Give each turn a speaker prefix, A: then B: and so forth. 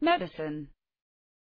A: medicine.